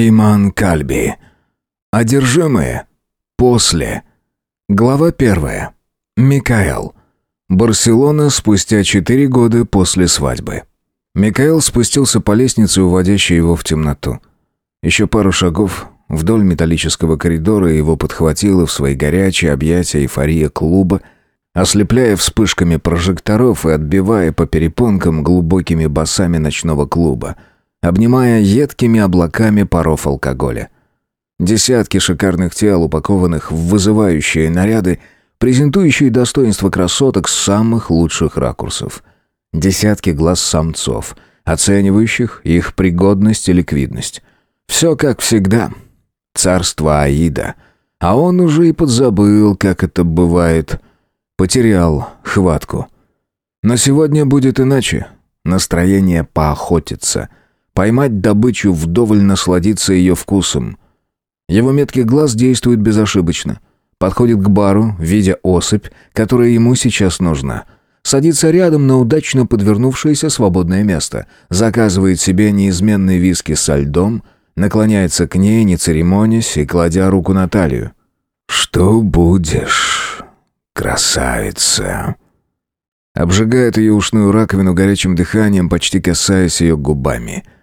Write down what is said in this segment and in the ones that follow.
Иман Кальби. Одержимые. После. Глава первая. Микаэл. Барселона спустя четыре года после свадьбы. Микаэл спустился по лестнице, уводящей его в темноту. Еще пару шагов вдоль металлического коридора его подхватило в свои горячие объятия эйфория клуба, ослепляя вспышками прожекторов и отбивая по перепонкам глубокими басами ночного клуба – обнимая едкими облаками паров алкоголя. Десятки шикарных тел, упакованных в вызывающие наряды, презентующие достоинство красоток с самых лучших ракурсов. Десятки глаз самцов, оценивающих их пригодность и ликвидность. Все как всегда. Царство Аида. А он уже и подзабыл, как это бывает. Потерял хватку. Но сегодня будет иначе. Настроение поохотиться — Поймать добычу, вдоволь насладиться ее вкусом. Его меткий глаз действует безошибочно. Подходит к бару, видя особь, которая ему сейчас нужна. Садится рядом на удачно подвернувшееся свободное место. Заказывает себе неизменный виски со льдом, наклоняется к ней, не церемонясь и кладя руку на талию. «Что будешь, красавица?» Обжигает ее ушную раковину горячим дыханием, почти касаясь ее губами –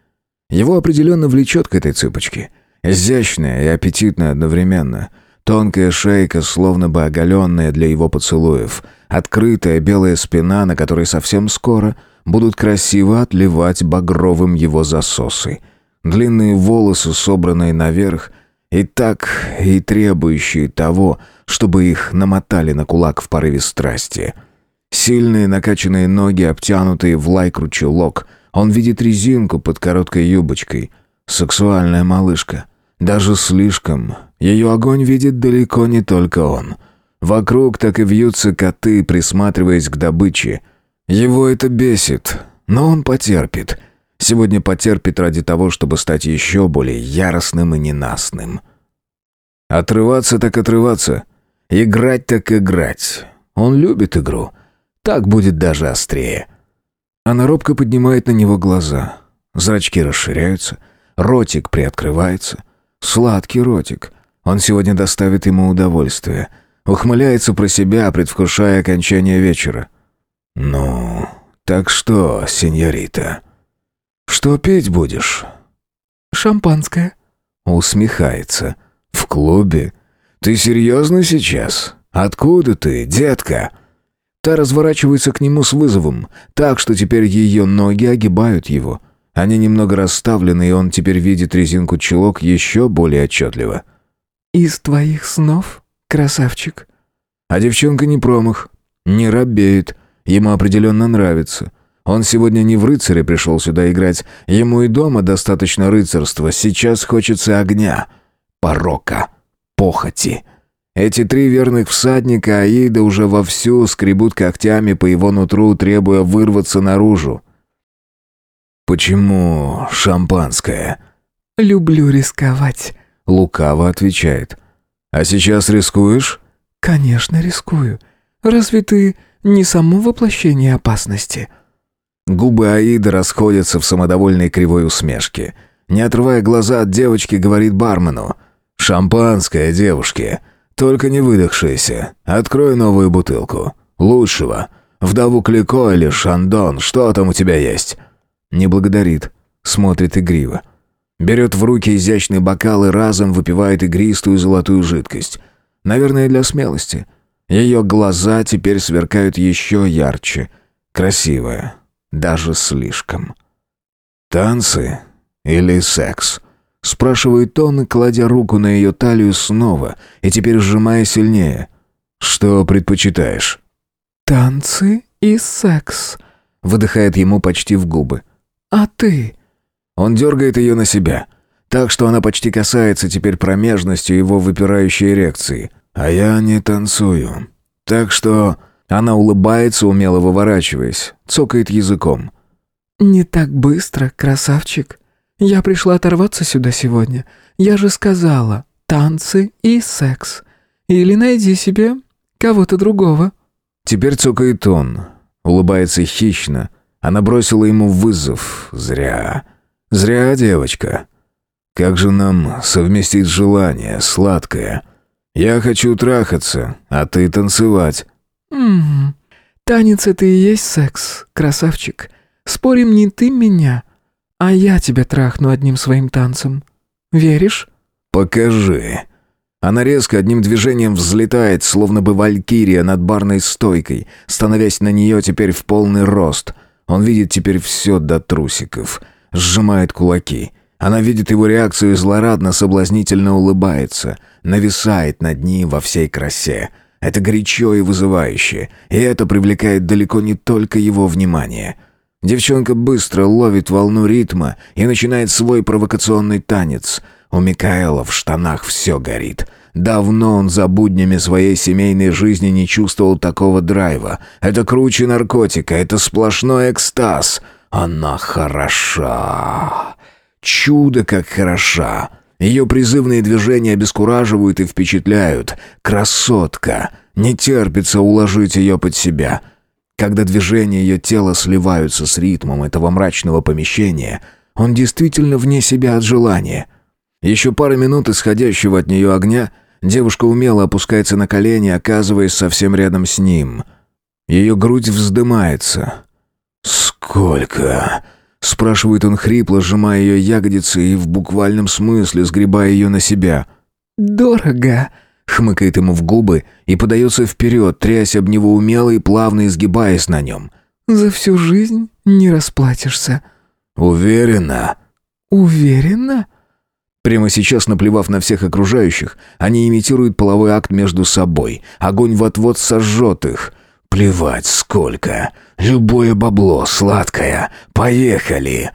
его определенно влечет к этой цыпочке. Изящная и аппетитная одновременно. Тонкая шейка, словно бы оголенная для его поцелуев. Открытая белая спина, на которой совсем скоро будут красиво отливать багровым его засосы. Длинные волосы, собранные наверх, и так и требующие того, чтобы их намотали на кулак в порыве страсти. Сильные накачанные ноги, обтянутые в лайкру чулок — он видит резинку под короткой юбочкой. Сексуальная малышка. Даже слишком. Ее огонь видит далеко не только он. Вокруг так и вьются коты, присматриваясь к добыче. Его это бесит, но он потерпит. Сегодня потерпит ради того, чтобы стать еще более яростным и ненастным. Отрываться так отрываться. Играть так играть. Он любит игру. Так будет даже острее. Она робко поднимает на него глаза. Зрачки расширяются, ротик приоткрывается. Сладкий ротик. Он сегодня доставит ему удовольствие. Ухмыляется про себя, предвкушая окончание вечера. «Ну, так что, сеньорита? Что пить будешь?» «Шампанское». Усмехается. «В клубе? Ты серьезно сейчас? Откуда ты, детка?» Та разворачивается к нему с вызовом, так что теперь ее ноги огибают его. Они немного расставлены, и он теперь видит резинку чулок еще более отчетливо. «Из твоих снов, красавчик?» А девчонка не промах, не робеет, ему определенно нравится. Он сегодня не в рыцаре пришел сюда играть, ему и дома достаточно рыцарства, сейчас хочется огня, порока, похоти». Эти три верных всадника Аида уже вовсю скребут когтями по его нутру, требуя вырваться наружу. «Почему шампанское?» «Люблю рисковать», — лукаво отвечает. «А сейчас рискуешь?» «Конечно, рискую. Разве ты не само воплощение опасности?» Губы Аида расходятся в самодовольной кривой усмешке. Не отрывая глаза от девочки, говорит бармену. «Шампанское, девушки. Только не выдохшийся. Открой новую бутылку. Лучшего. Вдову Клико или Шандон, что там у тебя есть?» Не благодарит. Смотрит игриво. Берет в руки изящный бокал и разом выпивает игристую золотую жидкость. Наверное, для смелости. Ее глаза теперь сверкают еще ярче. Красивая. Даже слишком. «Танцы или секс?» Спрашивает он, кладя руку на ее талию снова и теперь сжимая сильнее. «Что предпочитаешь?» «Танцы и секс», — выдыхает ему почти в губы. «А ты?» Он дергает ее на себя, так что она почти касается теперь промежностью его выпирающей эрекции. А я не танцую. Так что... Она улыбается, умело выворачиваясь, цокает языком. «Не так быстро, красавчик», я пришла оторваться сюда сегодня. Я же сказала, танцы и секс. Или найди себе кого-то другого». Теперь цокает он, улыбается хищно. Она бросила ему вызов. Зря. Зря, девочка. Как же нам совместить желание, сладкое? Я хочу трахаться, а ты танцевать». «Угу. Танец — это и есть секс, красавчик. Спорим, не ты меня, а я тебя трахну одним своим танцем. Веришь?» «Покажи». Она резко одним движением взлетает, словно бы валькирия над барной стойкой, становясь на нее теперь в полный рост. Он видит теперь все до трусиков. Сжимает кулаки. Она видит его реакцию и злорадно, соблазнительно улыбается. Нависает над ним во всей красе. Это горячо и вызывающе. И это привлекает далеко не только его внимание. Девчонка быстро ловит волну ритма и начинает свой провокационный танец — у Микаэла в штанах все горит. Давно он за буднями своей семейной жизни не чувствовал такого драйва. Это круче наркотика, это сплошной экстаз. Она хороша. Чудо как хороша. Ее призывные движения обескураживают и впечатляют. Красотка. Не терпится уложить ее под себя. Когда движения ее тела сливаются с ритмом этого мрачного помещения, он действительно вне себя от желания — еще пара минут исходящего от нее огня, девушка умело опускается на колени, оказываясь совсем рядом с ним. Ее грудь вздымается. «Сколько?» — спрашивает он хрипло, сжимая ее ягодицы и в буквальном смысле сгребая ее на себя. «Дорого!» — хмыкает ему в губы и подается вперед, трясь об него умело и плавно изгибаясь на нем. «За всю жизнь не расплатишься». «Уверена?» «Уверена?» Прямо сейчас, наплевав на всех окружающих, они имитируют половой акт между собой. Огонь вот-вот сожжет их. Плевать сколько. Любое бабло, сладкое. Поехали.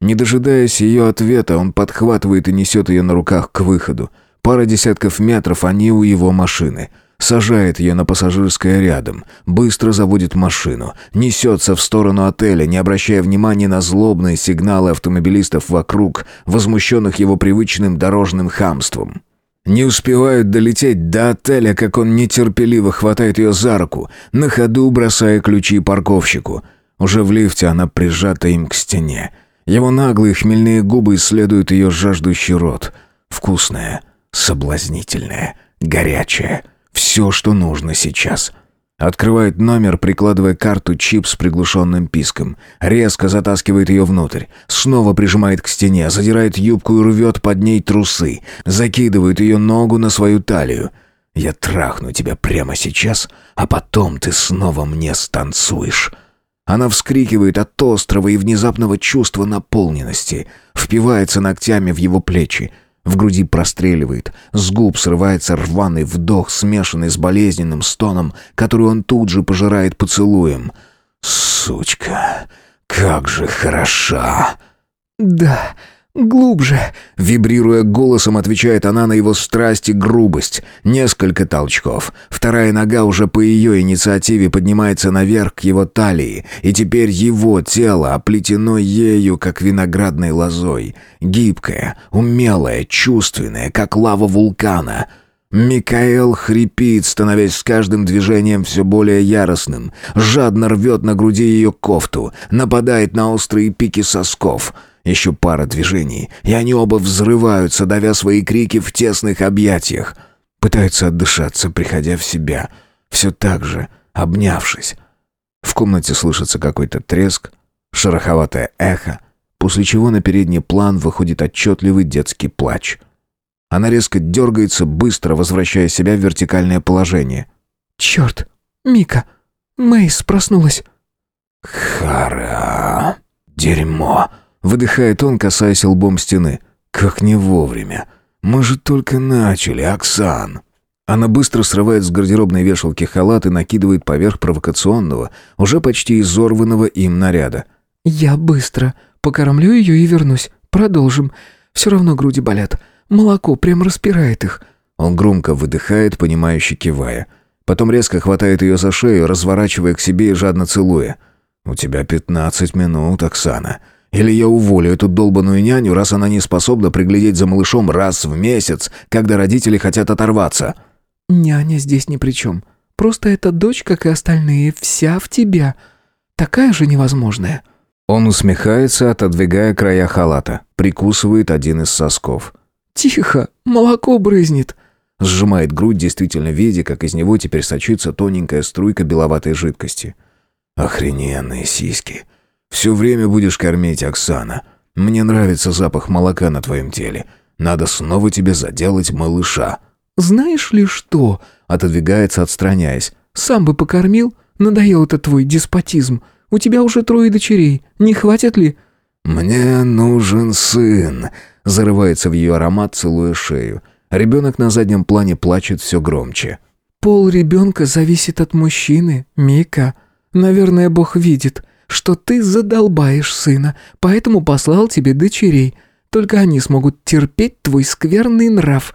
Не дожидаясь ее ответа, он подхватывает и несет ее на руках к выходу. Пара десятков метров они у его машины — Сажает ее на пассажирское рядом, быстро заводит машину, несется в сторону отеля, не обращая внимания на злобные сигналы автомобилистов вокруг, возмущенных его привычным дорожным хамством. Не успевают долететь до отеля, как он нетерпеливо хватает ее за руку, на ходу бросая ключи парковщику. Уже в лифте она прижата им к стене. Его наглые хмельные губы исследуют ее жаждущий рот. Вкусная, соблазнительная, горячая. Все, что нужно сейчас. Открывает номер, прикладывая карту чип с приглушенным писком. Резко затаскивает ее внутрь. Снова прижимает к стене, задирает юбку и рвет под ней трусы. Закидывает ее ногу на свою талию. «Я трахну тебя прямо сейчас, а потом ты снова мне станцуешь». Она вскрикивает от острого и внезапного чувства наполненности, впивается ногтями в его плечи, в груди простреливает, с губ срывается рваный вдох, смешанный с болезненным стоном, который он тут же пожирает поцелуем. «Сучка, как же хороша!» «Да, глубже!» Вибрируя голосом, отвечает она на его страсть и грубость. Несколько толчков. Вторая нога уже по ее инициативе поднимается наверх к его талии, и теперь его тело оплетено ею, как виноградной лозой. Гибкое, умелое, чувственное, как лава вулкана — Микаэл хрипит, становясь с каждым движением все более яростным. Жадно рвет на груди ее кофту, нападает на острые пики сосков — еще пара движений, и они оба взрываются, давя свои крики в тесных объятиях. Пытаются отдышаться, приходя в себя. Все так же, обнявшись. В комнате слышится какой-то треск, шероховатое эхо, после чего на передний план выходит отчетливый детский плач. Она резко дергается, быстро возвращая себя в вертикальное положение. «Черт! Мика! Мейс проснулась!» «Хара! Дерьмо!» Выдыхает он, касаясь лбом стены. «Как не вовремя. Мы же только начали, Оксан». Она быстро срывает с гардеробной вешалки халат и накидывает поверх провокационного, уже почти изорванного им наряда. «Я быстро. Покормлю ее и вернусь. Продолжим. Все равно груди болят. Молоко прям распирает их». Он громко выдыхает, понимающе кивая. Потом резко хватает ее за шею, разворачивая к себе и жадно целуя. «У тебя пятнадцать минут, Оксана. Или я уволю эту долбаную няню, раз она не способна приглядеть за малышом раз в месяц, когда родители хотят оторваться». «Няня здесь ни при чем. Просто эта дочь, как и остальные, вся в тебя. Такая же невозможная». Он усмехается, отодвигая края халата, прикусывает один из сосков. «Тихо, молоко брызнет!» Сжимает грудь, действительно видя, как из него теперь сочится тоненькая струйка беловатой жидкости. «Охрененные сиськи! Все время будешь кормить, Оксана. Мне нравится запах молока на твоем теле. Надо снова тебе заделать малыша». «Знаешь ли что?» — отодвигается, отстраняясь. «Сам бы покормил? Надоел это твой деспотизм. У тебя уже трое дочерей. Не хватит ли?» «Мне нужен сын», — зарывается в ее аромат, целуя шею. Ребенок на заднем плане плачет все громче. «Пол ребенка зависит от мужчины, Мика. Наверное, Бог видит, что ты задолбаешь сына, поэтому послал тебе дочерей. Только они смогут терпеть твой скверный нрав».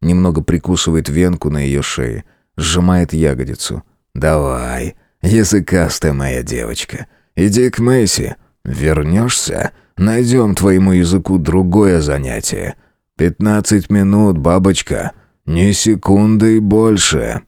Немного прикусывает венку на ее шее, сжимает ягодицу. «Давай, языкастая моя девочка, иди к Мэйси. Вернешься, найдем твоему языку другое занятие. Пятнадцать минут, бабочка, ни секунды больше».